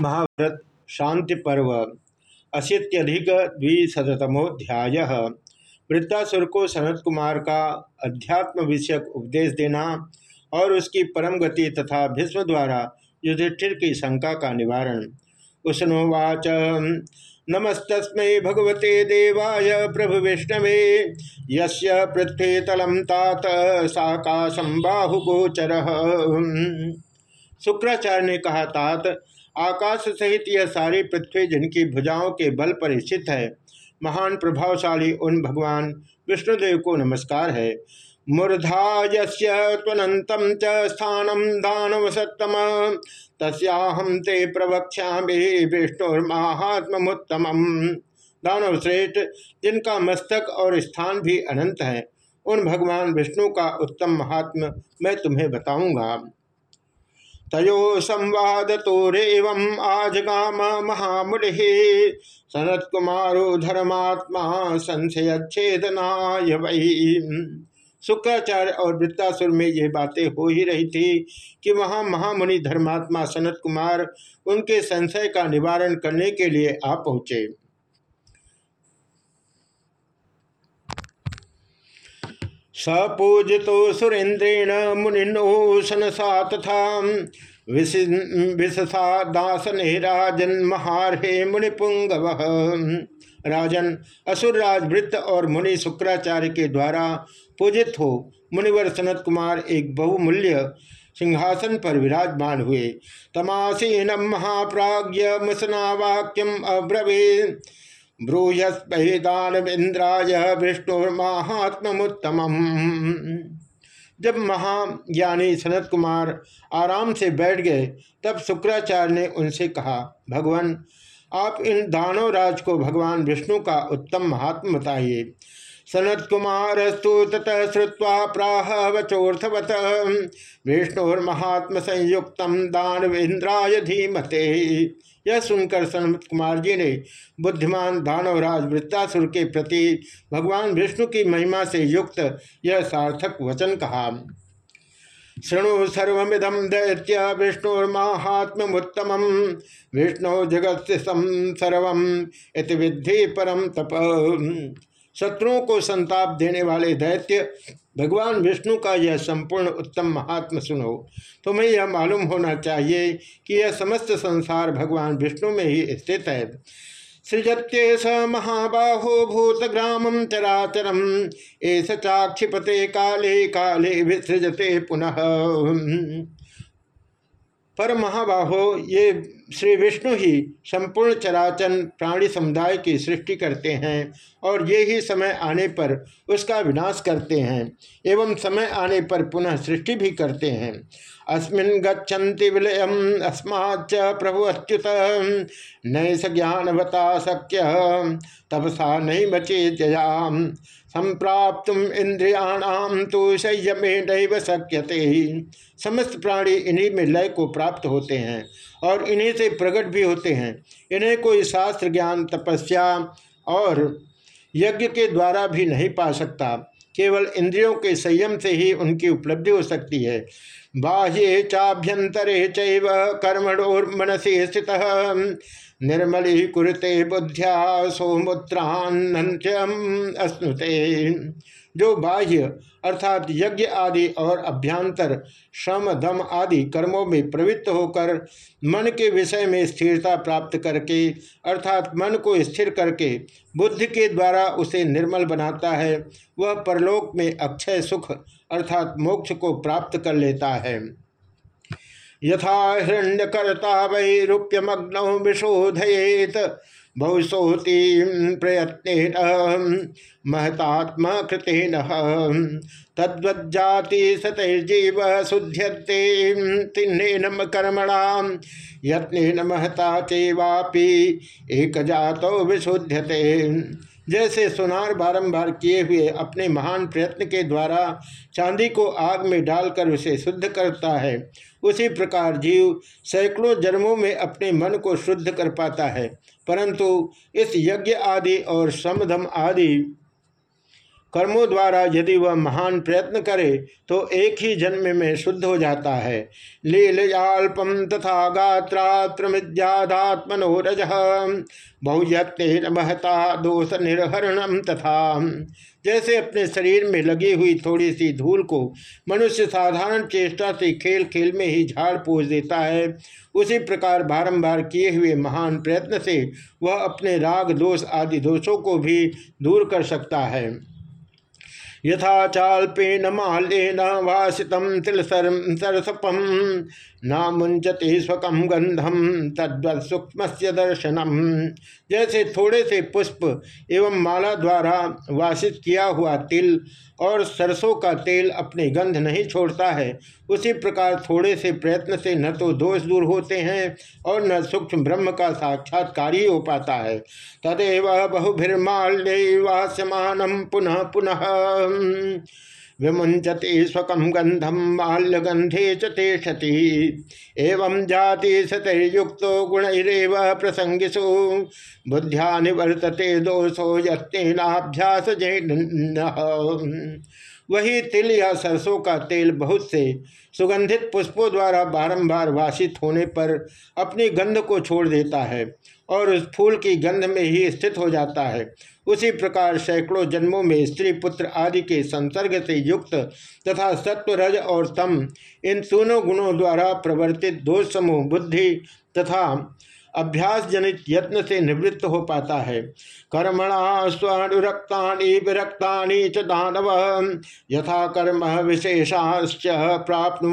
महाभारत शांति पर्व अशीत्यधिक द्विशतमोध्याय वृत्तासुर को सनत कुमार का अध्यात्म विषयक उपदेश देना और उसकी परम गति तथा भीष्म द्वारा युधिष्ठिर की शंका का निवारण। उसनोवाच नमस्तस्मै भगवते देवाय प्रभु विष्णवे, यस्य पृथ्वीतलम तात साकाशम बाहुगोचर शुक्राचार्य ने कहा, तात आकाश सहित यह सारी पृथ्वी जिनकी भुजाओं के बल पर स्थित है, महान प्रभावशाली उन भगवान विष्णुदेव को नमस्कार है। मूर्धा च स्थानम दानव सत्तम तस्याहम ते प्रवक्षा विष्णुर्मात्मोत्तम दानव श्रेष्ठ, जिनका मस्तक और स्थान भी अनंत है, उन भगवान विष्णु का उत्तम महात्म मैं तुम्हें बताऊँगा। तयो संवाद तोरेव आजगाम महामुनि। सनत कुमारो धर्मात्मा संशय छेदनाय वही शुक्राचार्य और वृत्तासुर में ये बातें हो ही रही थी कि वहाँ महामुनि धर्मात्मा सनत कुमार उनके संशय का निवारण करने के लिए आ पहुँचे। सपूजितो सुरेन्द्रेण मुनिनोशनसा तथा विशसा दासने राजन महारहे मुनिपुंग राजन असुरराज वृत्त और मुनि शुक्राचार्य के द्वारा पूजित हो मुनिवर सनत कुमार एक बहुमूल्य सिंहासन पर विराजमान हुए। तमासीनम महाप्राज्य मुसना वाक्यम अब्रवी ब्रूयस्पहिदानवेन्द्राय विष्णुर्मात्मोत्तम जब महाज्ञानी सनत कुमार आराम से बैठ गए, तब शुक्राचार्य ने उनसे कहा, भगवान, आप इन दानव राज को भगवान विष्णु का उत्तम महात्म बताइए। सनत कुमारस्तु ततः श्रुवा प्राह वचोर्थवत विष्णुर्महात्म संयुक्त दानवेन्द्राय धीमते। यह सुनकर सनमत कुमार जी ने बुद्धिमान दानवराज वृत्तासुर के प्रति भगवान विष्णु की महिमा से युक्त यह सार्थक वचन कहा। शृणु सर्विदम दैत्य विष्णुर्माहात्म्युत्तम विष्णु जगत सर्व विद्धि परम तप। शत्रुओं को संताप देने वाले दैत्य, भगवान विष्णु का यह संपूर्ण उत्तम महात्म सुनो। तुम्हें यह मालूम होना चाहिए कि यह समस्त संसार भगवान विष्णु में ही स्थित है। सृजत्ये स महाबाहो भूतग्रामं चराचरम एस चाक्षिपते काले काले विसृजते पुनः। पर महाबाहो, ये श्री विष्णु ही संपूर्ण चराचन प्राणी समुदाय की सृष्टि करते हैं और ये ही समय आने पर उसका विनाश करते हैं एवं समय आने पर पुनः सृष्टि भी करते हैं। अस्मिन् गच्छन्ति विलयम अस्माच्च प्रभु अच्युत। नैस ज्ञानवता शक्य, तपसा नहीं बचे जयाम संप्राप्त इंद्रियाणाम तो संयमे नैव शक्यते। समस्त प्राणी इन्हीं में लय को प्राप्त होते हैं। और इन्हीं से प्रकट भी होते हैं। इन्हें कोई शास्त्र ज्ञान तपस्या और यज्ञ के द्वारा भी नहीं पा सकता। केवल इंद्रियों के संयम से ही उनकी उपलब्धि हो सकती है। बाह्य चाभ्यंतरे चैव कर्मणोर्मनसी स्थित। निर्मली कुरते बुद्ध्या सोमुत्रान्यम अस्नुते जो बाह्य अर्थात यज्ञ आदि और अभ्यंतर, श्रम, दम आदि कर्मों में प्रवृत्त होकर मन के विषय में स्थिरता प्राप्त करके, अर्थात मन को स्थिर करके बुद्धि के द्वारा उसे निर्मल बनाता है, वह परलोक में अक्षय सुख अर्थात मोक्ष को प्राप्त कर लेता है। यथा हिरण्यकर्ता वै रूप्यमग्न विशोधयेत बहुसोती प्रयत्न महतात्म कृतेन तद्वज्जाति सतैर्जीव शुध्यते तिन्नेन कर्मणा यत्न महता चेवापि एक जातो विशुध्यते। जैसे सुनार बारंबार किए हुए अपने महान प्रयत्न के द्वारा चांदी को आग में डालकर उसे शुद्ध करता है उसी प्रकार जीव सैकड़ों जन्मों में अपने मन को शुद्ध कर पाता है, परंतु इस यज्ञ आदि और समधम आदि कर्मों द्वारा यदि वह महान प्रयत्न करे तो एक ही जन्म में शुद्ध हो जाता है। लीलयाल्पम तथा गात्रात्मजात्मनोरज बहुयत्न महता दोष निर्हरणम तथा। जैसे अपने शरीर में लगी हुई थोड़ी सी धूल को मनुष्य साधारण चेष्टा से खेल खेल में ही झाड़ पोछ देता है, उसी प्रकार बारंबार किए हुए महान प्रयत्न से वह अपने राग, दोष आदि दोषों को भी दूर कर सकता है। यथा चाल्पेन माल्येन वासितम तिलसरसपम न मुंचते स्वकम गंधम तद्वत सूक्ष्म दर्शनम। जैसे थोड़े से पुष्प एवं माला द्वारा वासित किया हुआ तिल और सरसों का तेल अपने गंध नहीं छोड़ता है। उसी प्रकार थोड़े से प्रयत्न से न तो दोष दूर होते हैं और न सूक्ष्म ब्रह्म का साक्षात्कार ही हो पाता है। तदेव बहुभिर्माल्यवास्यमानम पुनः पुनः। विमुंचते स्वकम गंधम माल्यगंधे चेषति एवं जाति सतयुक्त गुणरव प्रसंगिषु बुद्ध्या निवर्तते दोषो यस्तेनाभ्यास वही तिल या सरसों का तेल बहुत से सुगंधित पुष्पों द्वारा बारंबार वासित होने पर अपनी गंध को छोड़ देता है और उस फूल की गंध में ही स्थित हो जाता है। उसी प्रकार सैकड़ों जन्मों में स्त्री पुत्र आदि के संसर्ग से युक्त तथा सत्व रज और तम इन तीनों गुणों द्वारा प्रवर्तित दोष समूह बुद्धि तथा अभ्यास जनित यत्न से निवृत्त हो पाता है। कर्मणा स्वनुरक्ता विरक्ता च दानव यथा कर्म विशेषाश्च प्राप्त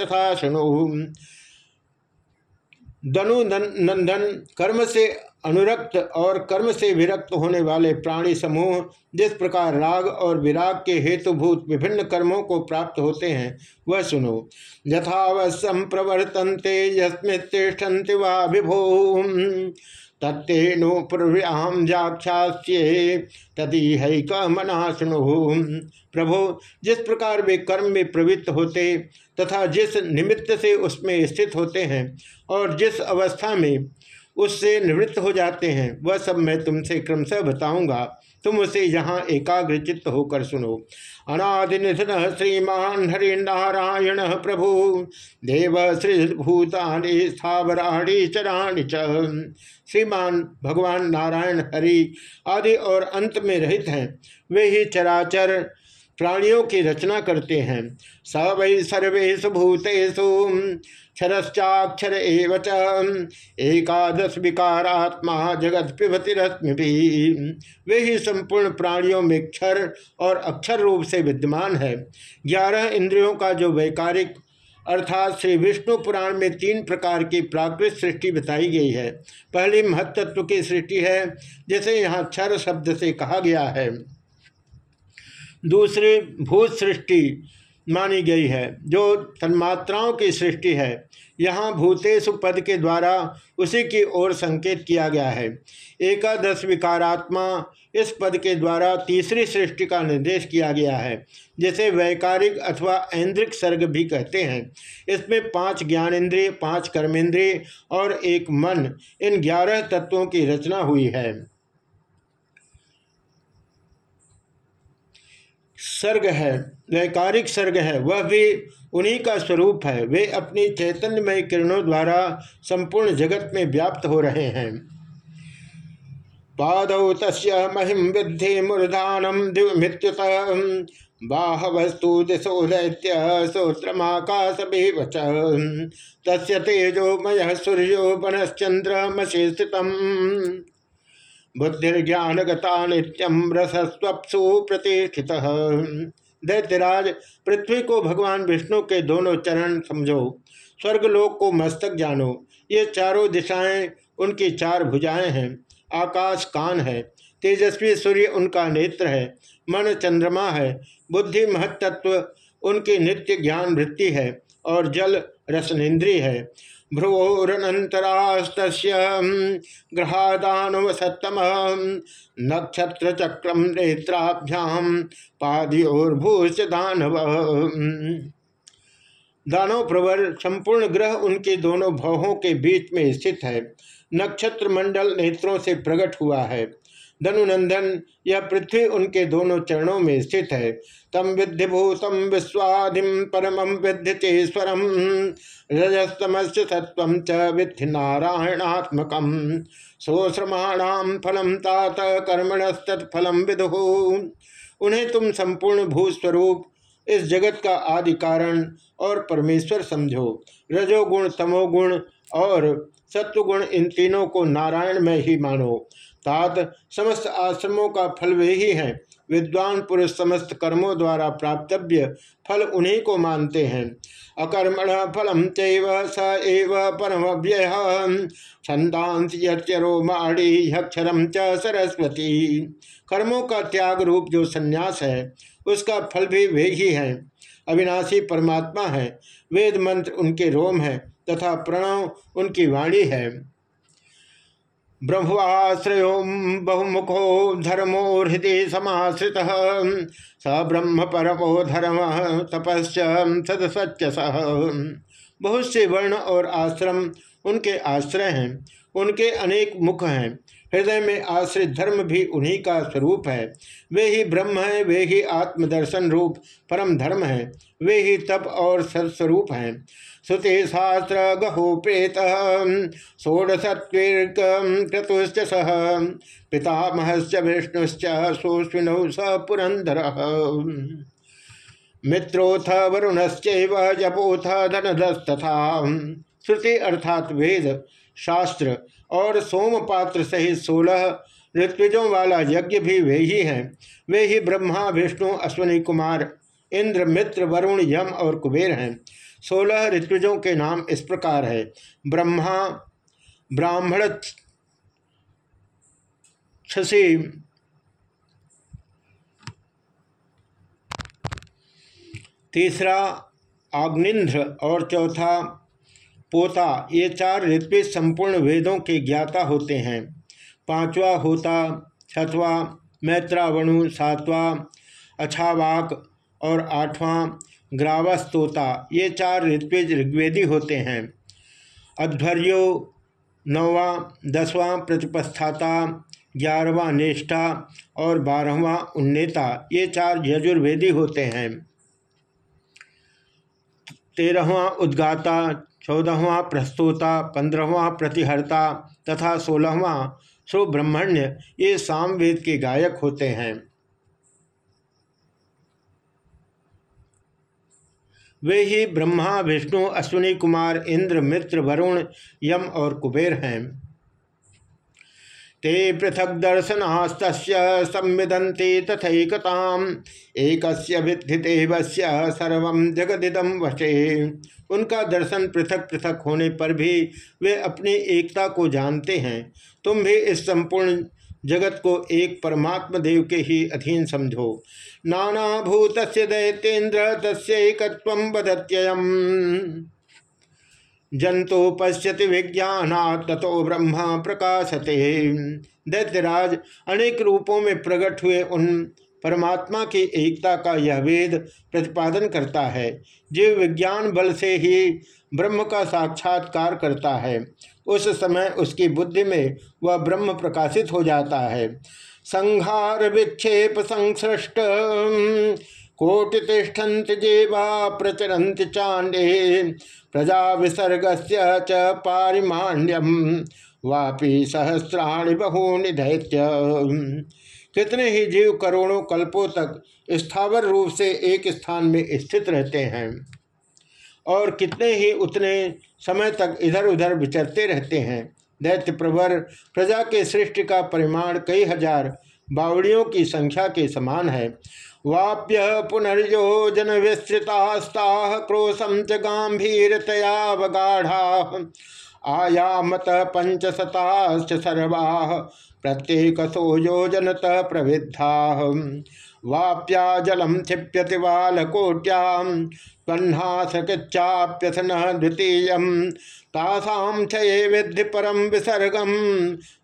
तथा शुणु। दनु नंदन कर्म से अनुरक्त और कर्म से विरक्त होने वाले प्राणी समूह जिस प्रकार राग और विराग के हेतुभूत विभिन्न कर्मों को प्राप्त होते हैं, वह सुनो। यथावश्यम प्रवर्तनते यस्मितिष्ठन्ति वा विभो। तत्तेनुपूर्व्याम जाक्षास्ये तदी है मना सुनो प्रभो, जिस प्रकार वे कर्म में प्रवृत्त होते तथा जिस निमित्त से उसमें स्थित होते हैं और जिस अवस्था में उससे निवृत्त हो जाते हैं। वह सब मैं तुमसे क्रमशः बताऊँगा। तुम उसे यहाँ एकाग्रचित्त होकर सुनो। अनादि निधन श्रीमान हरि नारायण प्रभु। देव श्री भूतानि स्थावराणी चराणी च। श्रीमान भगवान नारायण हरि आदि और अंत में रहित हैं। वे ही चराचर प्राणियों की रचना करते हैं। स वै सर्वेशु भूतेषु क्षरश्चाक्षर एवं एकादश विकारात्मा जगत पिबति रश्मि वे ही संपूर्ण प्राणियों में क्षर और अक्षर रूप से विद्यमान है। ग्यारह इंद्रियों का जो वैकारिक, अर्थात श्री विष्णु पुराण में तीन प्रकार की प्राकृत सृष्टि बताई गई है। पहली महत्त्व की सृष्टि है, जिसे यहाँ क्षर शब्द से कहा गया है। दूसरी भूत सृष्टि मानी गई है, जो तन्मात्राओं की सृष्टि है। यहाँ भूतेश पद के द्वारा उसी की ओर संकेत किया गया है। एकादश विकारात्मा इस पद के द्वारा तीसरी सृष्टि का निर्देश किया गया है, जिसे वैकारिक अथवा ऐन्द्रिक सर्ग भी कहते हैं। इसमें पाँच ज्ञानेन्द्रिय, पाँच कर्मेंद्रिय और एक मन, इन ग्यारह तत्वों की रचना हुई है। सर्ग है, वैकारिक सर्ग है, वह भी उन्हीं का स्वरूप है। वे अपनी चैतन्यमय किरणों द्वारा संपूर्ण जगत में व्याप्त हो रहे हैं। पादौ तस् महिम विद्धि मूर्धानम दिवमित्युत बाहवस्तु दिशो दैत्य श्रोत्रमाकाश तस् तेजोमय सूर्यो बनश्चंद्रमसी स्थितम बुद्धिर्ज्ञान गता नित्यम रसस्वप्सु प्रतिष्ठित दैत्यराज पृथ्वी को भगवान विष्णु के दोनों चरण समझो, स्वर्गलोक को मस्तक जानो। ये चारों दिशाएँ, उनकी चार भुजाएँ हैं। आकाश कान है, तेजस्वी सूर्य उनका नेत्र है, मन चंद्रमा है, बुद्धि महत्त्व उनकी नित्य ज्ञान वृत्ति है, और जल रसनेन्द्रीय है। भ्रुवोरनंतरास्त ग्रहादानुवसतम नक्षत्र चक्रम नेत्राभ्याम पादियोर्भूष दानव। दानव प्रवर संपूर्ण ग्रह उनके दोनों भवों के बीच में स्थित है। नक्षत्र मंडल नेत्रों से प्रकट हुआ है। धनुनंदन, यह पृथ्वी उनके दोनों चरणों में स्थित है। तम विद्धि भूतम विश्वाधिम परम विद्य चेश्वरम रजस्तमस्य सत्व च विद्धि नारायणात्मक सोश्रमाणाम फलम तात कर्मणस्तत्फलम विदु। उन्हें तुम संपूर्ण भूस्वरूप, इस जगत का आदि कारण और परमेश्वर समझो। रजोगुण, तमोगुण और सत्वगुण इन तीनों को नारायण में ही मानो। तात समस्त आश्रमों का फल वे ही हैं। विद्वान पुरुष समस्त कर्मों द्वारा प्राप्तव्य फल उन्हीं को मानते हैं। अकर्मण फलम चैव स एव परम व्यय छंदांस यरो माड़ी अक्षरम च सरस्वती। कर्मों का त्याग रूप जो संन्यास है, उसका फल भी वे ही है। अविनाशी परमात्मा है। वेद मंत्र उनके रोम है तथा प्रणव उनकी वाणी है। ब्रह्माश्रयो बहुमुखो धर्मो हृदय समाश्रित। स ब्रह्म परमो धर्म सदसच्च सह बहुत से वर्ण और आश्रम उनके आश्रय हैं, उनके अनेक मुख हैं। हृदय में आश्रित धर्म भी उन्हीं का स्वरूप है। वे ही ब्रह्म है, वे ही आत्मदर्शन रूप परम धर्म है, वे ही तप और सत्स्वरूप हैं। श्रुति शास्त्र गहो प्रेत षोड़शत्वीर्क्रतुश्च सह, पितामहश्च विष्णुश्च सोस्विनौ स पुरंदर मित्रोथ वरुणश्चैव जपोथ धनधस्तथा श्रुति अर्थात वेद, शास्त्र और सोमपात्र सहित सोलह ऋत्विजों वाला यज्ञ भी वे ही हैं। वे ही ब्रह्मा, विष्णु, अश्वनी कुमार, इंद्र, मित्र, वरुण, यम और कुबेर हैं। सोलह ऋत्विजों के नाम इस प्रकार है। ब्रह्मा, ब्राह्मण छसी तीसरा आग्निंध्र और चौथा, पोता। ये चार ऋत्विज संपूर्ण वेदों के ज्ञाता होते हैं। पांचवा होता, छठवा, मैत्रावणु, सातवां, अछावाक और आठवां ग्रावस्तोता ये चार ऋत्विज ऋग्वेदी होते हैं। अध्वर्यो, नौवा, दसवां, प्रतिपस्थाता, ग्यारहवा, निष्ठा और बारहवा, उन्नेता, ये चार यजुर्वेदी होते हैं। तेरहवा, उद्गाता, चौदहवा, प्रस्तोता, पंद्रहवा, प्रतिहर्ता तथा सोलहवा सुब्रह्मण्य ये सामवेद के गायक होते हैं। वे ही ब्रह्मा, विष्णु, अश्विनी कुमार, इंद्र, मित्र, वरुण, यम और कुबेर हैं। ते पृथक दर्शनास्त संविदंते तथकताम एक विद्धिदेवस्य सर्व जगदिदम वशे। उनका दर्शन पृथक पृथक होने पर भी वे अपनी एकता को जानते हैं। तुम भी इस संपूर्ण जगत को एक परमात्मा देव के ही अधीन समझो। नाना भूत दैत्येन्द्र तस्कत्व वदत्ययम। जंतु पश्यति विज्ञान तथो ब्रह्मा प्रकाशते। दैत्यराज अनेक रूपों में प्रकट हुए उन परमात्मा की एकता का यह वेद प्रतिपादन करता है। जीव विज्ञान बल से ही ब्रह्म का साक्षात्कार करता है। उस समय उसकी बुद्धि में वह ब्रह्म प्रकाशित हो जाता है। संहार विक्षेप संसृष्ट। कोटि तिष्ठन्त जेवा प्रचरंत चांडे प्रजा विसर्ग च पारिमाण्यम वापी सहस्राणि बहूनि दैत्य। कितने ही जीव करोड़ों कल्पों तक स्थावर रूप से एक स्थान में स्थित रहते हैं और कितने ही उतने समय तक इधर उधर विचरते रहते हैं। दैत्य प्रवर प्रजा के सृष्टि का परिमाण कई हज़ार बावड़ियों की संख्या के समान है। वाप्य पुनर्योजन विस्तृतास्ता क्रोशम च गंभीरतयावगाढ़ा आयामत पंचशताश्च सर्वा प्रत्येक सो योजनत प्रवृद्धा। वाप्या जलम क्षिप्यति बालकोट्याम कन्हासकृच्चाप्यसन द्वितीय तासाम क्षय विद्धि परम विसर्गम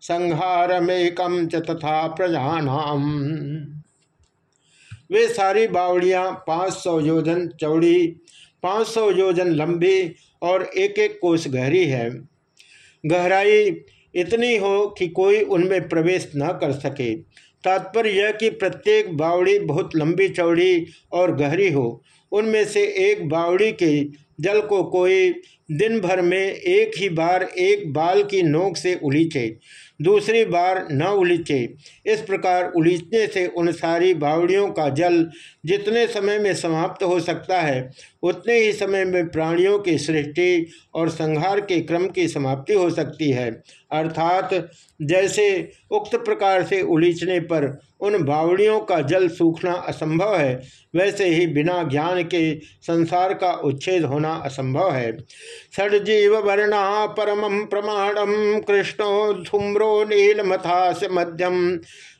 संहारमेकम च तथा प्रजानाम। वे सारी बावड़ियाँ पाँच सौ योजन चौड़ी, पाँच सौ योजन लंबी और एक एक कोस गहरी है। गहराई इतनी हो कि कोई उनमें प्रवेश न कर सके। तात्पर्य यह कि प्रत्येक बावड़ी बहुत लंबी चौड़ी और गहरी हो। उनमें से एक बावड़ी के जल को कोई दिन भर में एक ही बार एक बाल की नोक से उलीचे। दूसरी बार न उलीचे। इस प्रकार उलीचने से उन सारी बावड़ियों का जल जितने समय में समाप्त हो सकता है, उतने ही समय में प्राणियों की सृष्टि और संहार के क्रम की समाप्ति हो सकती है। अर्थात, जैसे उक्त प्रकार से उलीचने पर उन बावड़ियों का जल सूखना असंभव है, वैसे ही बिना ज्ञान के संसार का उच्छेद होना असंभव है। षडजीव वर्णा परम प्रमाणम कृष्णो धूम्रो नीलमथास मध्यम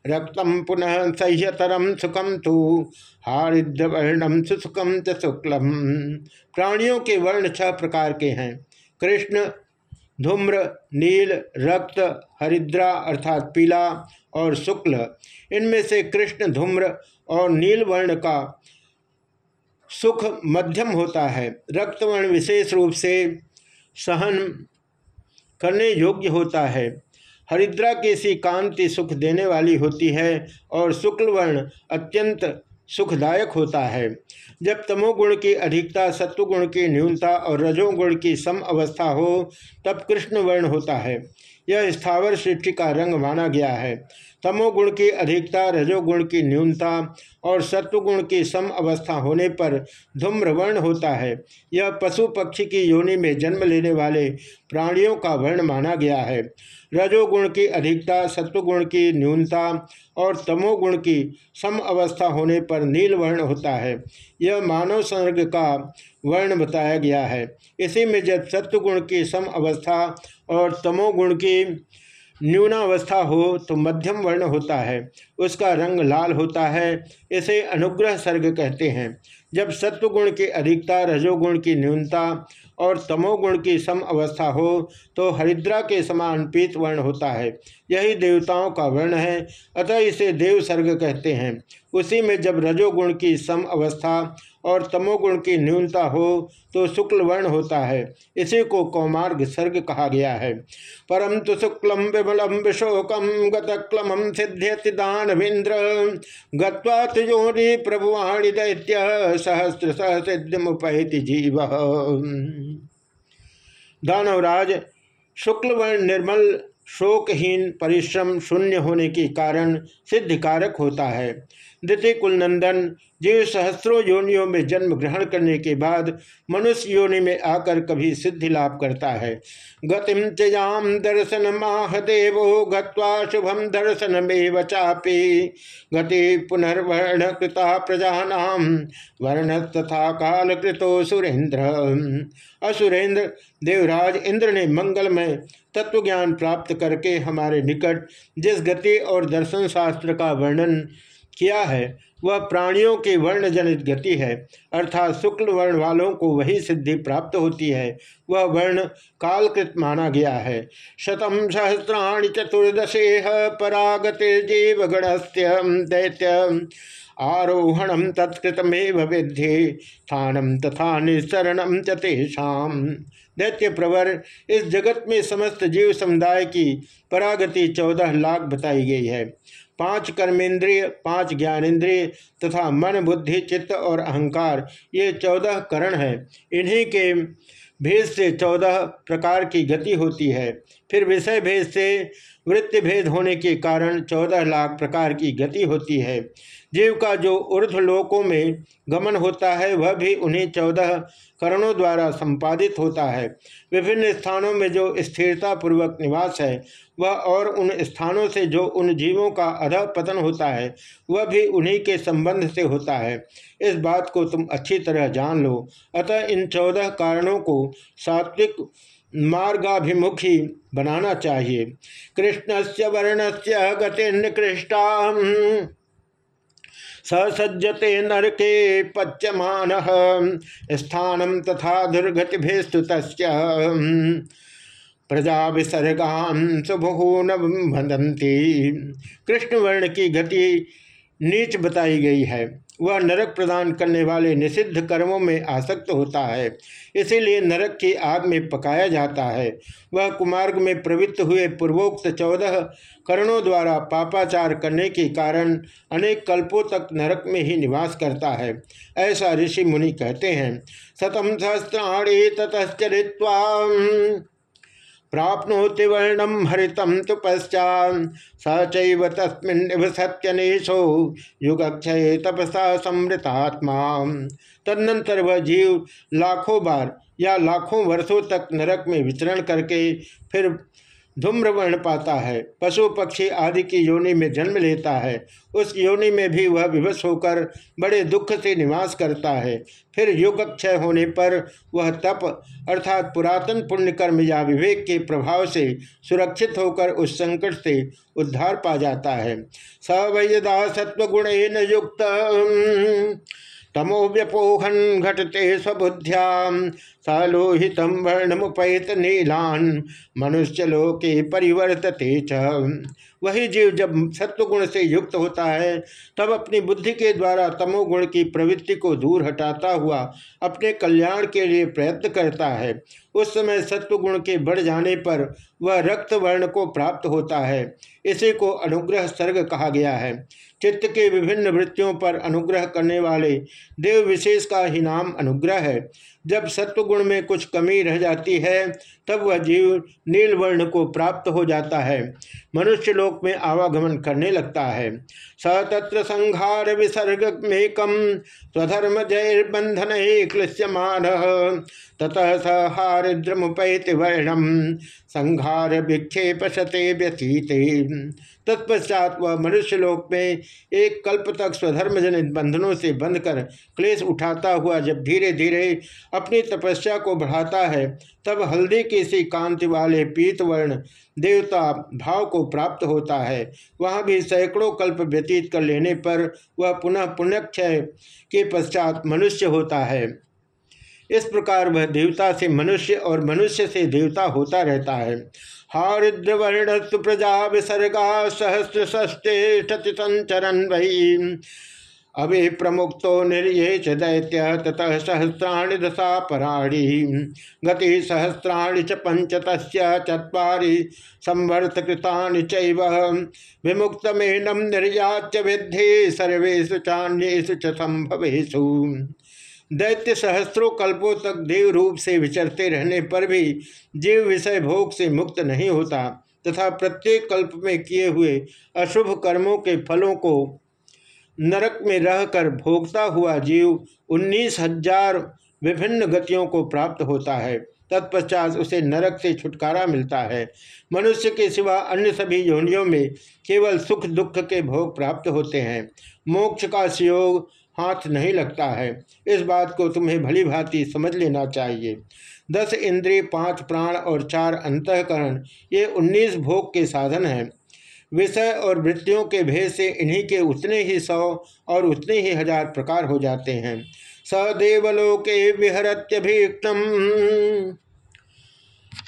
रक्तम पुनः सह्यतरम सुखम तो हारिद्र वर्णम सुसुखम च शुक्लम प्राणियों के वर्ण छह प्रकार के हैं। कृष्ण, धूम्र, नील, रक्त, हरिद्रा अर्थात पीला और शुक्ल। इनमें से कृष्ण, धूम्र और नील वर्ण का सुख मध्यम होता है। रक्तवर्ण विशेष रूप से सहन करने योग्य होता है। हरिद्रा की सी कांति सुख देने वाली होती है और शुक्ल वर्ण अत्यंत सुखदायक होता है। जब तमोगुण की अधिकता, सत्वगुण की न्यूनता और रजोगुण की सम अवस्था हो, तब कृष्ण वर्ण होता है। यह स्थावर सृष्टि का रंग माना गया है। तमोगुण की अधिकता, रजोगुण की न्यूनता और सत्वगुण की सम अवस्था होने पर धूम्रवर्ण होता है। यह पशु पक्षी की योनि में जन्म लेने वाले प्राणियों का वर्ण माना गया है। रजोगुण की अधिकता, सत्वगुण की न्यूनता और तमोगुण की सम अवस्था होने पर नील वर्ण होता है। यह मानव सर्ग का वर्ण बताया गया है। इसी में जब सत्वगुण की सम अवस्था और तमोगुण की न्यूनावस्था हो तो मध्यम वर्ण होता है। उसका रंग लाल होता है, इसे अनुग्रह सर्ग कहते हैं। जब सत्वगुण की अधिकता, रजोगुण की न्यूनता और तमोगुण की सम अवस्था हो तो हरिद्रा के समान पीत वर्ण होता है। यही देवताओं का वर्ण है, अतः इसे देव सर्ग कहते हैं। उसी में जब रजोगुण की सम अवस्था और तमोगुण की न्यूनता हो तो शुक्ल वर्ण होता है। इसी को कौमार्ग सर्ग कहा गया है। परम तो शुक्लम विमलम विशोकम गतक्लम सिद्ध्यति दानवेन्द्र गत्वात्योनि प्रभुवाणी दैत्य सहस्र सहसिद्धिमुपैति जीव। दानवराज शुक्ल वर्ण निर्मल, शोकहीन, परिश्रम शून्य होने के कारण सिद्धिकारक होता है। द्वितीय कुलनंदन जीव सहस्रों योनियों में जन्म ग्रहण करने के बाद मनुष्य योनि में आकर कभी सिद्धि लाभ करता है। गतिम चयाम दर्शन माह देवो गत्वा शुभम दर्शन में चापी। गति पुनर्वर्ण कृता प्रजानाम वर्ण तथा काल कृतो सुरेंद्र असुरेंद्र देवराज इंद्र ने मंगलमय तत्व ज्ञान प्राप्त करके हमारे निकट जिस गति और दर्शन शास्त्र का वर्णन किया है वह प्राणियों की वर्ण जनित गति है, अर्थात शुक्ल वर्ण वालों को वही सिद्धि प्राप्त होती है। वह वर्ण कालकृत माना गया है। शतम सहस्राणी चतुर्दशे परागति जीव गणस्त्य दैत्य आरोहणम तत्कृतमेव विद्धि स्थानम तथा निस्सरणम चतेषाम दैत्य प्रवर इस जगत में समस्त जीव समुदाय की परागति चौदह लाख बताई गई है। पाँच कर्मेंद्रिय, पाँच ज्ञानेन्द्रिय तथा मन, बुद्धि, चित्त और अहंकार, ये चौदह करण हैं। इन्हीं के भेद से चौदह प्रकार की गति होती है। फिर विषय भेद से वृत्ति भेद होने के कारण चौदह लाख प्रकार की गति होती है। जीव का जो ऊर्ध लोकों में गमन होता है, वह भी उन्हीं चौदह करणों द्वारा संपादित होता है। विभिन्न स्थानों में जो स्थिरता पूर्वक निवास है, वह और उन स्थानों से जो उन जीवों का अध पतन होता है, वह भी उन्हीं के संबंध से होता है। इस बात को तुम अच्छी तरह जान लो। अतः इन चौदह कारणों को सात्विक मार्गाभिमुखी बनाना चाहिए। कृष्ण से वर्ण से गति निकृष्टा ससज्जते नरके पच्यमान। स्थानम तथा दुर्गति भेस्तु प्रजा विसर्गान शुभो न भदंती कृष्ण वर्ण की गति नीच बताई गई है। वह नरक प्रदान करने वाले निषिद्ध कर्मों में आसक्त होता है। इसीलिए नरक की आग में पकाया जाता है। वह कुमार्ग में प्रवृत्त हुए पूर्वोक्त चौदह करणों द्वारा पापाचार करने के कारण अनेक कल्पों तक नरक में ही निवास करता है। ऐसा ऋषि मुनि कहते हैं। शतम सहस्त्राणी ततश्चरित्वा प्राप्नोति वर्णम हरितम तो पश्चात सचैव तस्मिन सत्यनेशो युगक्षय तपसा समृतात्मा तदनंतर वह जीव लाखों बार या लाखों वर्षों तक नरक में विचरण करके फिर धूम्रवर्ण पाता है, पशु पक्षी आदि की योनि में जन्म लेता है। उस योनि में भी वह विवश होकर बड़े दुख से निवास करता है। फिर युग क्षय होने पर वह तप अर्थात पुरातन पुण्य कर्म या विवेक के प्रभाव से सुरक्षित होकर उस संकट से उद्धार पा जाता है। सवयदा सत्वगुण युक्त तमो व्यपोहन घटते स्वबुद्ध्या, सलोहित वर्णमुपैत नीलान मनुष्य लोके परिवर्तते च। वही जीव जब सत्वगुण से युक्त होता है, तब अपनी बुद्धि के द्वारा तमोगुण की प्रवृत्ति को दूर हटाता हुआ अपने कल्याण के लिए प्रयत्न करता है। उस समय सत्वगुण के बढ़ जाने पर वह रक्त वर्ण को प्राप्त होता है। इसी को अनुग्रह सर्ग कहा गया है। चित्त के विभिन्न वृत्तियों पर अनुग्रह करने वाले देव विशेष का ही नाम अनुग्रह है। जब सत्वगुण में कुछ कमी रह जाती है, तब वह जीव नील वर्ण को प्राप्त हो जाता है। मनुष्य लोक में आवागमन करने लगता है। स तत्र संहार विसर्ग मेकम स्वधर्म जय बंधन क्लिश्यमान ततः स हारिद्रमुपैति वर्णम संहार विक्षेप शते व्यथीते तत्पश्चात वह मनुष्य लोक में एक कल्प तक स्वधर्म जनित बंधनों से बंधकर क्लेश उठाता हुआ जब धीरे धीरे अपनी तपस्या को बढ़ाता है, तब हल्दी की सी कांति वाले पीतवर्ण देवता भाव को प्राप्त होता है। वहाँ भी सैकड़ों कल्प व्यतीत कर लेने पर वह पुनः पुण्यक्षय के पश्चात मनुष्य होता है। इस प्रकार वह देवता से मनुष्य और मनुष्य से देवता होता रहता है। हारिद्रवर्णस्तु प्रजा विसर्गा सहस्र षष्टे संचरण वही अभि प्रमुक्तो निर्ये दैत्य ततः सहस्राणि दशा पराणी गति सहस्राणि च पंच चत्वारि संवर्तकृतानि चैव। विमुक्तमेनं निर्याच्य विद्धि सर्वेषु चान्येषु च संभवेषु दैत्य सहस्त्रों कल्पों तक देव रूप से विचरते रहने पर भी जीव विषय भोग से मुक्त नहीं होता तथा प्रत्येक कल्प में किए हुए अशुभ कर्मों के फलों को नरक में रहकर भोगता हुआ जीव उन्नीस हज़ार विभिन्न गतियों को प्राप्त होता है। तत्पश्चात उसे नरक से छुटकारा मिलता है। मनुष्य के सिवा अन्य सभी योनियों में केवल सुख दुख के भोग प्राप्त होते हैं। मोक्ष का सुयोग हाथ नहीं लगता है। इस बात को तुम्हें भली भांति समझ लेना चाहिए। दस इंद्रिय, पाँच प्राण और चार अंतकरण, ये उन्नीस भोग के साधन हैं। विषय और वृत्तियों के भेद से इन्हीं के उतने ही सौ और उतने ही हज़ार प्रकार हो जाते हैं। सदेवलोके विहरत्यभीक्तम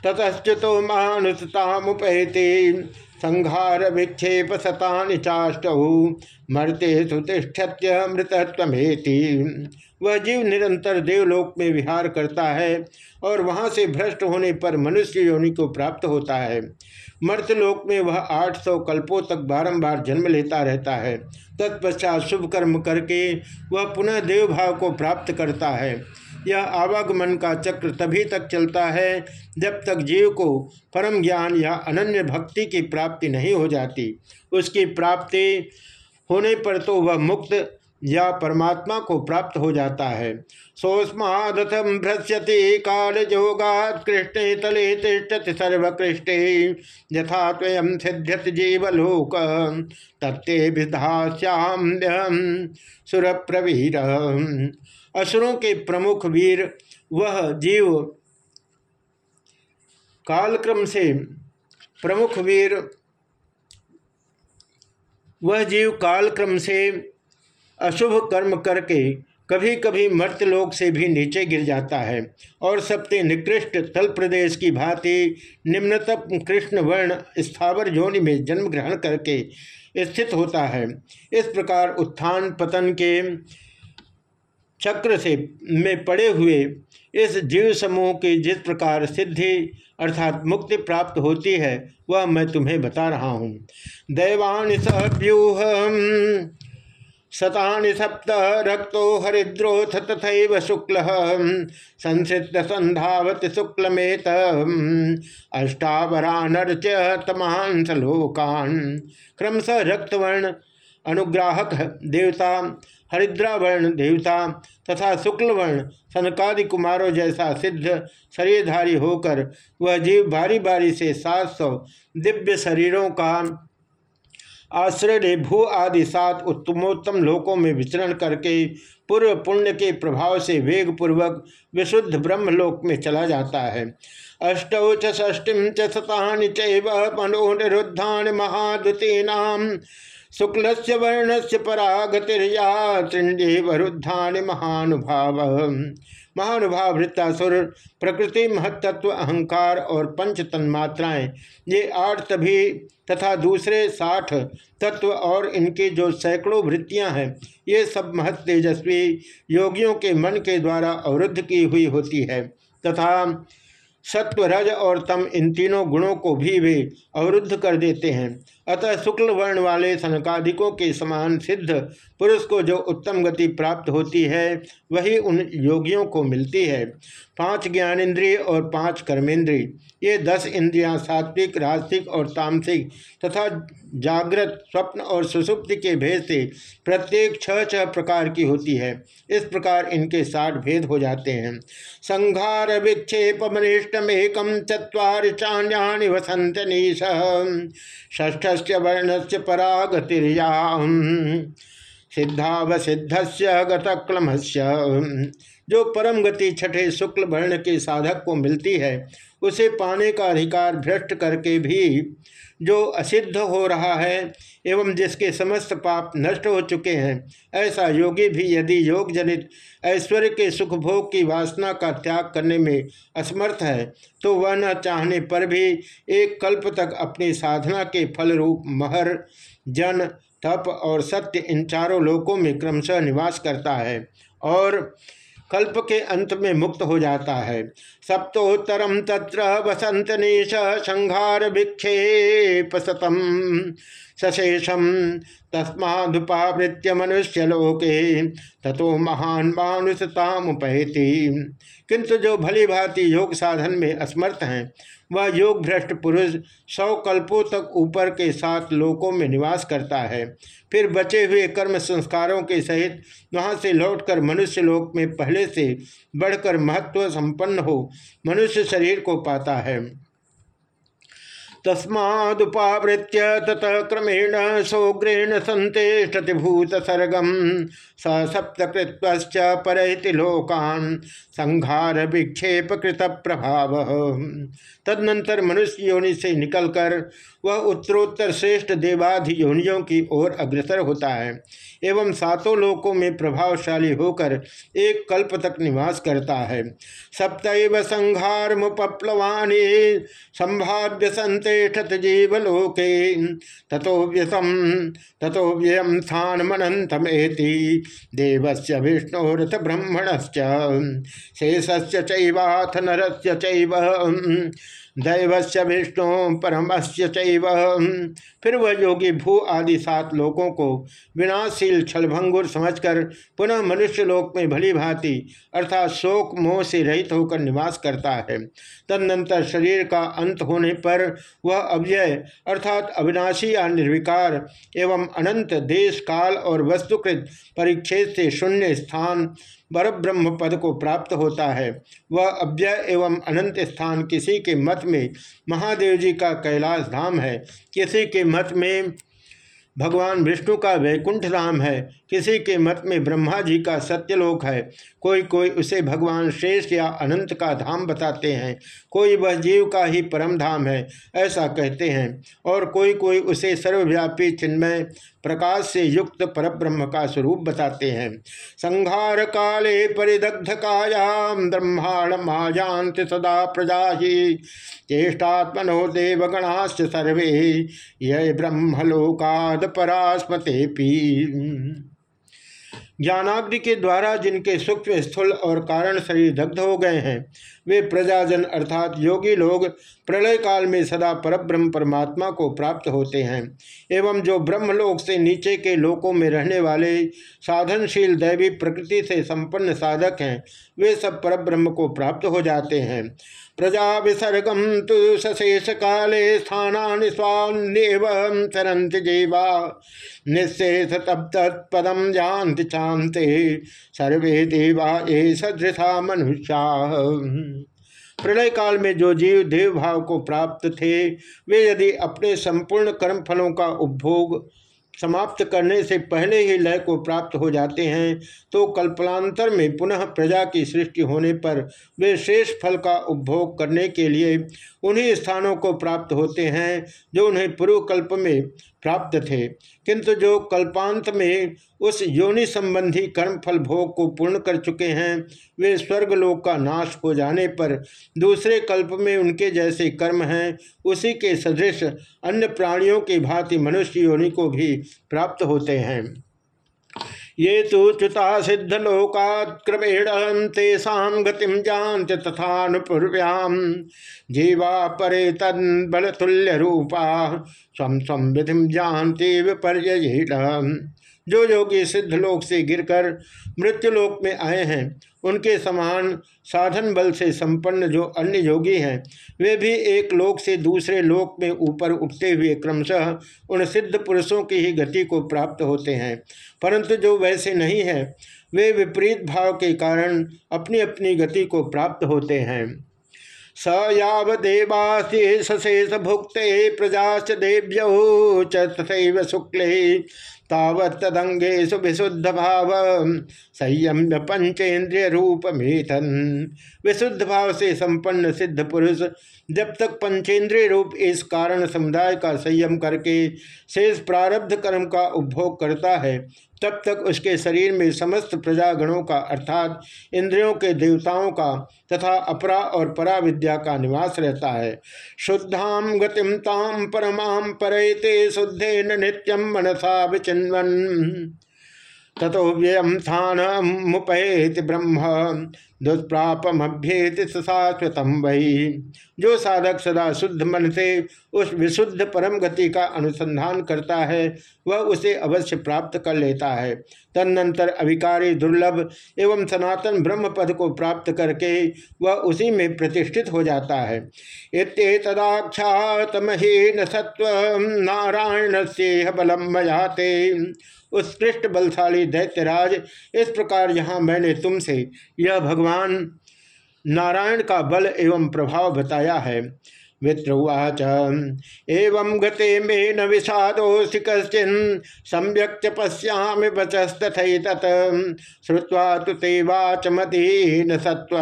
ततश्चुतो मानुसतामुपैते संहार विक्षेप सतान चाष्टौ, मरते सुतिष्ठत्य मृतत्वेति वह जीव निरंतर देवलोक में विहार करता है और वहाँ से भ्रष्ट होने पर मनुष्य योनि को प्राप्त होता है। मर्तलोक में वह आठ सौ कल्पों तक बारंबार जन्म लेता रहता है। तत्पश्चात शुभ कर्म करके वह पुनः देव भाव को प्राप्त करता है। यह आवागमन का चक्र तभी तक चलता है जब तक जीव को परम ज्ञान या अनन्य भक्ति की प्राप्ति नहीं हो जाती। उसकी प्राप्ति होने पर तो वह मुक्त या परमात्मा को प्राप्त हो जाता है। सोस्मादथम भ्रश्यति काल कृष्ण तले तिष्ठति सर्वकृष्टे, यथा स्वयं सिद्ध्यत जीवलोक, तत्ते विधाश्याम सुर प्रवीर असुरों के प्रमुख वीर, वह जीव कालक्रम से प्रमुख वीर, वह जीव कालक्रम से अशुभ कर्म करके कभी कभी मर्तलोक से भी नीचे गिर जाता है। और सबसे निकृष्ट तल प्रदेश की भांति निम्नतम कृष्ण वर्ण स्थावर योनि में जन्म ग्रहण करके स्थित होता है। इस प्रकार उत्थान पतन के चक्र से में पड़े हुए इस जीव समूह की जिस प्रकार सिद्धि अर्थात मुक्ति प्राप्त होती है, वह मैं तुम्हें बता रहा हूँ। दैवान सव्यूह शतानि सप्त रक्तो हरिद्रोथ तथा शुक्ल, संसिद्ध संधावत शुक्लमेत अष्टावरानर्च तमान सलोकान क्रमशः रक्तवर्ण अनुग्राहक देवता हरिद्रावर्ण देवता तथा शुक्लवर्ण सनकादि कुमारों जैसा सिद्ध शरीरधारी होकर वह जीव बारी बारी से सात सौ दिव्य शरीरों का आश्रय भू आदि सात उत्तमोत्तम लोकों में विचरण करके पूर्व पुण्य के प्रभाव से वेग पूर्वक विशुद्ध ब्रह्मलोक में चला जाता है। अष्टौ च ष्टिम च मनोनिरुद्धान महादुतीनाम शुक्ल से वर्ण से परागतिर्या त्रिंडे वरुद्धान महानुभाव। महानुभाव, वृत्तासुर, प्रकृति महत्त्व अहंकार और पंच तन्मात्राएँ, ये आठ तभी तथा दूसरे साठ तत्व और इनके जो सैकड़ों वृत्तियाँ हैं, ये सब महत तेजस्वी योगियों के मन के द्वारा अवरुद्ध की हुई होती है, तथा सत्व रज और तम इन तीनों गुणों को भी वे अवरुद्ध कर देते हैं। अतः शुक्ल वर्ण वाले सनकाधिकों के समान सिद्ध पुरुष को जो उत्तम गति प्राप्त होती है, वही उन योगियों को मिलती है। पाँच ज्ञानेन्द्रिय और पाँच कर्मेंद्रिय। ये दस इंद्रियाँ सात्विक, राजसिक और तामसिक तथा जागृत, स्वप्न और सुसुप्ति के भेद से प्रत्येक छह छह प्रकार की होती है। इस प्रकार इनके साठ भेद हो जाते हैं। संघार विक्षेप मनिष्ठमेकम चुरी चाण्यानि वसंत नीश। ष्ठ वर्ण से परागतिर्या सिद्धावसिद्ध से गतक्लम जो परम गति छठे शुक्ल वर्ण के साधक को मिलती है, उसे पाने का अधिकार भ्रष्ट करके भी जो असिद्ध हो रहा है एवं जिसके समस्त पाप नष्ट हो चुके हैं, ऐसा योगी भी यदि योग जनित ऐश्वर्य के सुख भोग की वासना का त्याग करने में असमर्थ है तो वह न चाहने पर भी एक कल्प तक अपनी साधना के फल रूप महर, जन तप और सत्य इन चारों लोकों में क्रमशः निवास करता है और कल्प के अंत में मुक्त हो जाता है। सप्तोत्तरम तत्र वसंत निश संहार विक्षेप सतम सशेषम तस्मादुपावृत्य मनुष्य लोके तथो महान मानुषतामुपहती किंतु जो भली भांति योग साधन में असमर्थ हैं, वह योग भ्रष्ट पुरुष सौ कल्पों तक ऊपर के साथ लोकों में निवास करता है। फिर बचे हुए कर्म संस्कारों के सहित वहाँ से लौटकर मनुष्य लोक में पहले से बढ़कर महत्व संपन्न हो मनुष्य शरीर को पाता है। तस्मादुपावृत्य ततः क्रमेण सौग्रेण संतेष्टति भूत सर्गम स सप्तकृत परति लोकान संहार विक्षेप कृत प्रभाव तदनंतर मनुष्य योनि से निकलकर वह उत्तरोत्तर श्रेष्ठ देवाधि योनियों की ओर अग्रसर होता है एवं सातों लोकों में प्रभावशाली होकर एक कल्प तक निवास करता है। सप्तव संहार मुपप्लवानी संभाव्य संतेषत जीवलोके तथो व्यसम तथो व्ययम स्थान मनंतमेति देवस्य विष्णुरथ ब्रह्मणश्च, शेषस्य चैवाथ नरस्य चैव। दैवस्य विष्णु परमस्य चैव। फिर वह योगी भू आदि सात लोकों को विनाशील छलभंगुर समझकर पुनः मनुष्य लोक में भली भांति, अर्थात शोक मोह से रहित होकर निवास करता है। तदनंतर शरीर का अंत होने पर वह अव्यय, अर्थात अविनाशी या निर्विकार एवं अनंत देश, काल और वस्तुकृत परिच्छेद से शून्य स्थान बर ब्रह्म पद को प्राप्त होता है। वह अव्यय एवं अनंत स्थान किसी के मत में महादेव जी का कैलाश धाम है। किसी के मत में भगवान विष्णु का वैकुंठ धाम है। किसी के मत में ब्रह्मा जी का सत्यलोक है। कोई कोई उसे भगवान शेष या अनंत का धाम बताते हैं। कोई वह जीव का ही परम धाम है, ऐसा कहते हैं। और कोई कोई उसे सर्वव्यापी चिन्मय प्रकाश से युक्त परब्रह्म का स्वरूप बताते हैं। संहार काले परिदग्ध कायाम ब्रह्मांड माजांत सदा प्रजा ही चेष्टात्मनो देवगणाश्च सर्वे ये ब्रह्मलोकाद परास्मते ज्ञानाग्नि के द्वारा जिनके सूक्ष्म स्थूल और कारण शरीर दग्ध हो गए हैं, वे प्रजाजन अर्थात योगी लोग प्रलय काल में सदा परब्रह्म परमात्मा को प्राप्त होते हैं, एवं जो ब्रह्मलोक से नीचे के लोकों में रहने वाले साधनशील दैवी प्रकृति से संपन्न साधक हैं, वे सब परब्रह्म को प्राप्त हो जाते हैं। प्रजा विसर्गम तो सशेष काले स्थान स्वान्व सरंत जीवा। निशेष तब तत्पदम जानते चांते सर्वे देवा ये सदृशा मनुष्या। प्रलय काल में जो जीव देव भाव को प्राप्त थे, वे यदि अपने संपूर्ण कर्म फलों का उपभोग समाप्त करने से पहले ही लय को प्राप्त हो जाते हैं तो कल्पनांतर में पुनः प्रजा की सृष्टि होने पर वे शेष फल का उपभोग करने के लिए उन्हीं स्थानों को प्राप्त होते हैं, जो उन्हें पूर्व कल्प में प्राप्त थे। किंतु जो कल्पांत में उस योनि संबंधी कर्म फल भोग को पूर्ण कर चुके हैं, वे स्वर्गलोक का नाश हो जाने पर दूसरे कल्प में उनके जैसे कर्म हैं, उसी के सदृश अन्य प्राणियों के भांति मनुष्य योनि को भी प्राप्त होते हैं। ये तो च्युता सिद्ध लोकाक्रमेण तेषा गतिम तथा तथानुपूर्व्याम। जीवा परे तलतुल्य रूपा स्व संविधि विधि जानते विपर्य जो योगी सिद्ध लोक से गिरकर मृत्युलोक में आए हैं उनके समान साधन बल से संपन्न जो अन्य योगी हैं, वे भी एक लोक से दूसरे लोक में ऊपर उठते हुए क्रमशः उन सिद्ध पुरुषों की ही गति को प्राप्त होते हैं। परंतु जो वैसे नहीं हैं, वे विपरीत भाव के कारण अपनी अपनी गति को प्राप्त होते हैं। स यावदेवास्ति सशेष भुक्ते प्रजाश्च देव्यौ च तथैव शुक्ले। तावत तदंगेशु विशुद्ध भाव संयम्य पंचेन्द्रिय रूप मेथन विशुद्ध भाव से संपन्न सिद्ध पुरुष जब तक पंचेंद्रिय रूप इस कारण समुदाय का संयम करके शेष प्रारब्ध कर्म का उपभोग करता है। तब तक उसके शरीर में समस्त प्रजागणों का, अर्थात इंद्रियों के देवताओं का तथा अपरा और परा विद्या का निवास रहता है। शुद्धाम गतिम ताम परमाम परते शुद्धे नित्यम मनसा विचिन्वन। तथो व्ययम स्थान मुपेत ब्रह्म। दुष्प्रापमभ्येत शाश्वतम वही जो साधक सदा शुद्ध मन से उस विशुद्ध परम गति का अनुसंधान करता है, वह उसे अवश्य प्राप्त कर लेता है। तदनंतर अभिकारी दुर्लभ एवं सनातन ब्रह्म पद को प्राप्त करके वह उसी में प्रतिष्ठित हो जाता है। इतदाख्यातमहीन सत्व नारायण से बलम मयाते। उत्कृष्ट बलशाली दैत्यराज, इस प्रकार यहाँ मैंने तुमसे यह भगवान नारायण का बल एवं प्रभाव बताया है। मित्रुवाच एवं गते मे न विषादोऽसि कश्चिन्, सम्यक् पश्यामि वचस्तथैतत्। श्रुत्वा तु ते वाचमतीन सत्त्व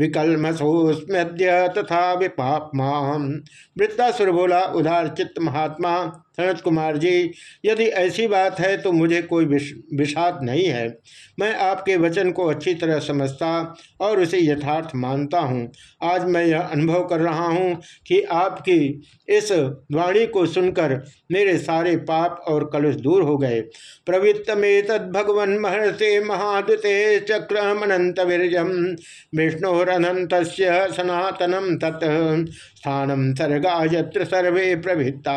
विकल्मसोऽस्म्यद्य तथा विपाप्मा वृत्तासुर बोला उदारचित्त महात्मा। सनत कुमार जी, यदि ऐसी बात है तो मुझे कोई विषाद नहीं है। मैं आपके वचन को अच्छी तरह समझता और उसे यथार्थ मानता हूँ। आज मैं यह अनुभव कर रहा हूँ कि आपकी इस वाणी को सुनकर मेरे सारे पाप और कलुष दूर हो गए। प्रवृत्त में तद भगवन महर्षे महादुते चक्रमनंत वीरजम विष्णुरनंत सनातनम तत् स्थानम सर्गा यत्र सर्वे प्रवृत्ता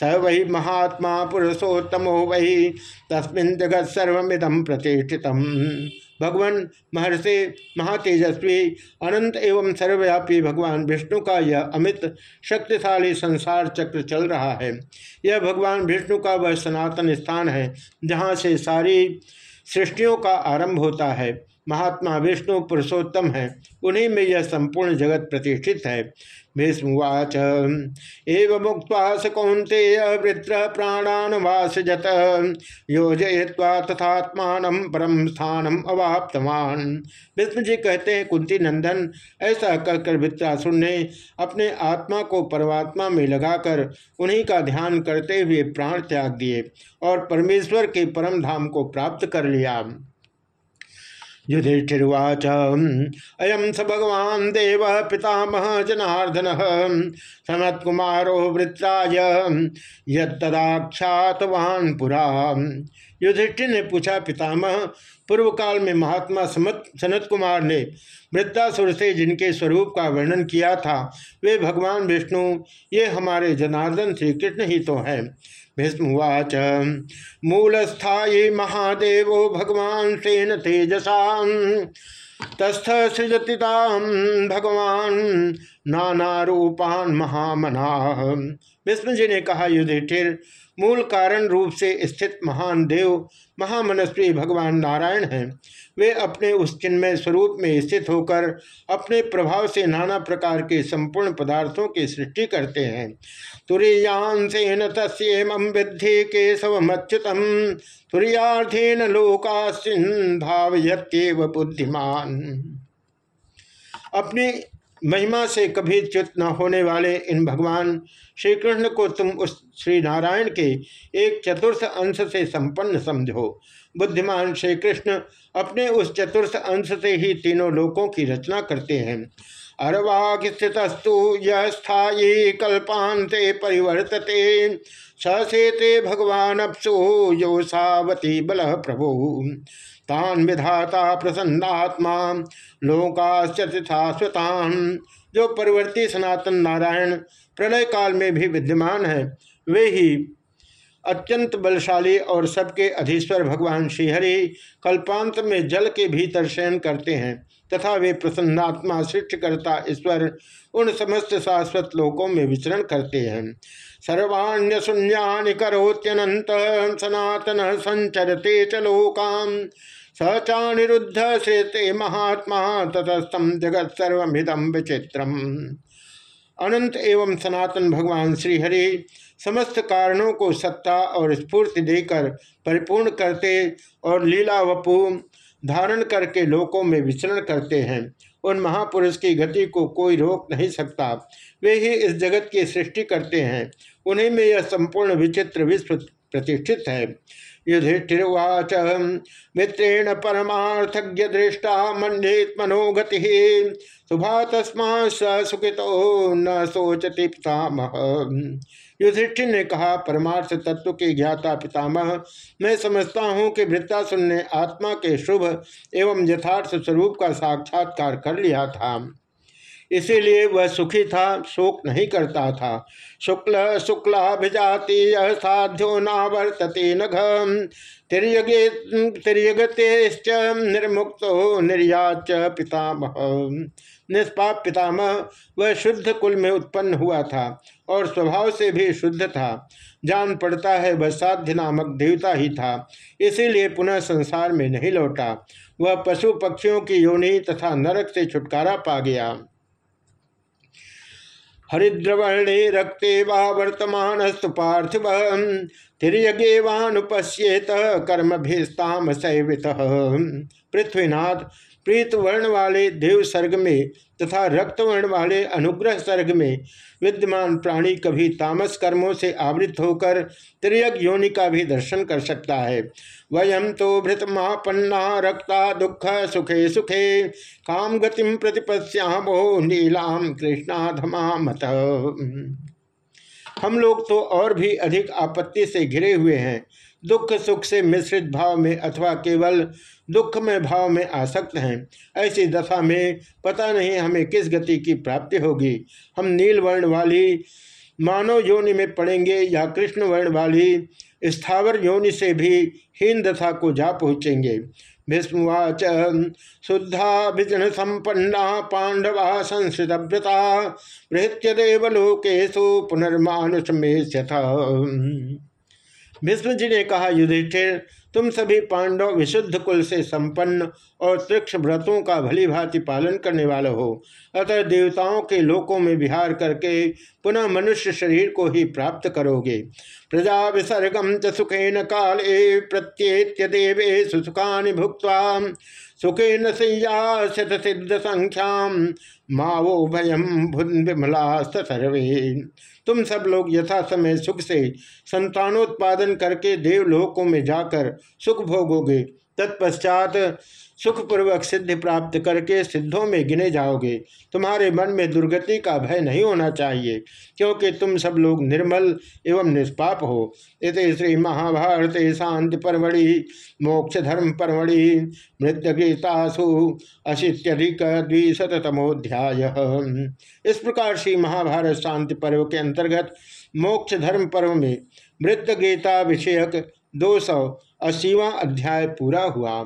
स वही महात्मा पुरुषोत्तमो वही तस्मिन जगत सर्विदम प्रतिष्ठित भगवान महर्षि महातेजस्वी, अनंत एवं सर्वव्यापी भगवान विष्णु का यह अमित शक्तिशाली संसार चक्र चल रहा है। यह भगवान विष्णु का वह सनातन स्थान है, जहाँ से सारी सृष्टियों का आरंभ होता है। महात्मा विष्णु पुरुषोत्तम है। उन्हीं में यह संपूर्ण जगत प्रतिष्ठित है। भीष्मवाच एव मुक्त स वृत्र प्राणान वासजत योजय्वा तथात्मान परम स्थानम अवाप्तवान। विष्णु जी कहते हैं, कुंती नंदन, ऐसा कहकर वृत्रासुर ने अपने आत्मा को परमात्मा में लगाकर उन्हीं का ध्यान करते हुए प्राण त्याग दिए और परमेश्वर के परम धाम को प्राप्त कर लिया। युधिष्ठिर्वाच। अयम स भगवान देव पितामह जनार्दन। सनत कुमारो वृत्राय यदाख्यातवान पुरा। युधिष्ठिर ने पूछा, पितामह पूर्व काल में महात्मा समत सनत कुमार ने वृद्धासुर से जिनके स्वरूप का वर्णन किया था, वे भगवान विष्णु, ये हमारे जनार्दन श्री कृष्ण ही तो हैं। भीष्मवाच। मूलस्थायी महादेव भगवान सेन तेजसा तस्थ सृजतिताम भगवान नाना रूपान महामना। विष्णु जी ने कहा, युधिष्ठिर मूल कारण रूप से स्थित महान देव, महामनस्वी भगवान नारायण हैं। वे अपने उस चिन्मय स्वरूप में स्थित होकर अपने प्रभाव से नाना प्रकार के संपूर्ण पदार्थों की सृष्टि करते हैं। तुरीयांसेन तस्म विद्धि केशवमच्युतम तुरीयार्थेन लोकास्िन भावयत्येव बुद्धिमान। अपनी महिमा से कभी च्युत न होने वाले इन भगवान श्री कृष्ण को तुम उस श्री नारायण के एक चतुर्थ अंश से संपन्न समझो। बुद्धिमान श्री कृष्ण अपने उस चतुर्थ अंश से ही तीनों लोकों की रचना करते हैं। अरवाग स्थितस्तु स्थायी कल्पांते परिवर्तते। ससेते भगवान अपसो यो सावती बल प्रभु। तान विधाता प्रसन्नात्मा लोकाश्चतान जो परिवर्ती सनातन नारायण प्रलय काल में भी विद्यमान है, वे ही अत्यंत बलशाली और सबके अधीश्वर भगवान श्रीहरि कल्पांत में जल के भीतर शयन करते हैं, तथा वे प्रसन्नात्मा, सृष्टिकर्ता, ईश्वर, उन समस्त शाश्वत लोकों में विचरण करते हैं। सर्वाण्य शून्या करोत्यनंत सनातन संचरते च लोकाम। सचानिरुद्ध श्रेते महात्मा ततस्तम जगत सर्विदम विचित्रम। अनंत एवं सनातन भगवान श्रीहरि समस्त कारणों को सत्ता और स्फूर्ति देकर परिपूर्ण करते और लीला वपु धारण करके लोकों में विचरण करते हैं। उन महापुरुष की गति को कोई रोक नहीं सकता। वे ही इस जगत की सृष्टि करते हैं। उन्हीं में यह संपूर्ण विचित्र विश्व प्रतिष्ठित है। युधिष्ठिर्वाच, मित्रेण परमार्थज्ञ दृष्टा मंडित मनोगति। सुभा तस्मा सुखितो न सोचती युधिष्ठिर ने कहा, परमार्थ तत्व के ज्ञाता पितामह, मैं समझता हूँ कि वृत्तासुर ने आत्मा के शुभ एवं यथार्थ स्वरूप का साक्षात्कार कर लिया था। इसीलिए वह सुखी था, शोक नहीं करता था। शुक्ल, शुक्लाभिजाति साध्यो नावर्तते नघ तिरयगे तिरयगते निर्मुक्तो निर्याच पितामह। निष्पाप पितामह, वह शुद्ध कुल में उत्पन्न हुआ था और स्वभाव से भी शुद्ध था। जान पड़ता है वह साध्य नामक देवता ही था, इसीलिए पुनः संसार में नहीं लौटा। वह पशु पक्षियों की योनि तथा नरक से छुटकारा पा गया। हरिद्रवर्णे रक्ते वा वर्तमानस्तु पार्थिव। तिरयगेवानुपश्येत कर्म भेस्ताम सैवित पृथ्वीनाथ प्रीत वर्ण वाले देव सर्ग में तथा रक्त वर्ण वाले अनुग्रह सर्ग में विद्यमान प्राणी कभी तामस कर्मों से आवृत होकर त्रियग योनि का भी दर्शन कर सकता है। वयम तो भृतमापन्ना रक्ता दुख सुखे सुखे काम गतिम प्रतिपश्यामो नीलाम कृष्णाधमा मत हम लोग तो और भी अधिक आपत्ति से घिरे हुए हैं। दुख सुख से मिश्रित भाव में अथवा केवल दुख में भाव में आसक्त हैं। ऐसी दशा में पता नहीं हमें किस गति की प्राप्ति होगी। हम नील वर्ण वाली मानव योनि में पड़ेंगे या कृष्ण वर्ण वाली स्थावर योनि से भी हीन दशा को जा पहुँचेंगे। भीष्मवाच शुद्धा भिजन संपन्ना पांडवा संस्कृत व्रता बृहत्य देवलोकेशु पुनर्मानुष में भीष्म जी ने कहा, युधिष्ठिर, तुम सभी पांडव विशुद्ध कुल से संपन्न और तीक्ष व्रतों का भली भांति पालन करने वाले हो। अतः देवताओं के लोकों में विहार करके पुनः मनुष्य शरीर को ही प्राप्त करोगे। प्रजा विसर्गम च सुखेन ए प्रत्येत्य देवे सुखा भुक्त सुखे न शत सिद्ध संख्या भयम भुन विमला सर्वे। तुम सब लोग यथा समय सुख से संतानोत्पादन करके देवलोकों में जाकर सुख भोगोगे। तत्पश्चात सुखपूर्वक सिद्धि प्राप्त करके सिद्धों में गिने जाओगे। तुम्हारे मन में दुर्गति का भय नहीं होना चाहिए, क्योंकि तुम सब लोग निर्मल एवं निष्पाप हो। इत श्री महाभारत शांति परवड़ी मोक्ष धर्म परवड़ी मृत गीतासु अशीत्यधिक द्विशतमोध्याय इस प्रकार श्री महाभारत शांति पर्व के अंतर्गत मोक्ष धर्म पर्व में मृत गीता विषयक दो सौ अस्सीवा अध्याय पूरा हुआ।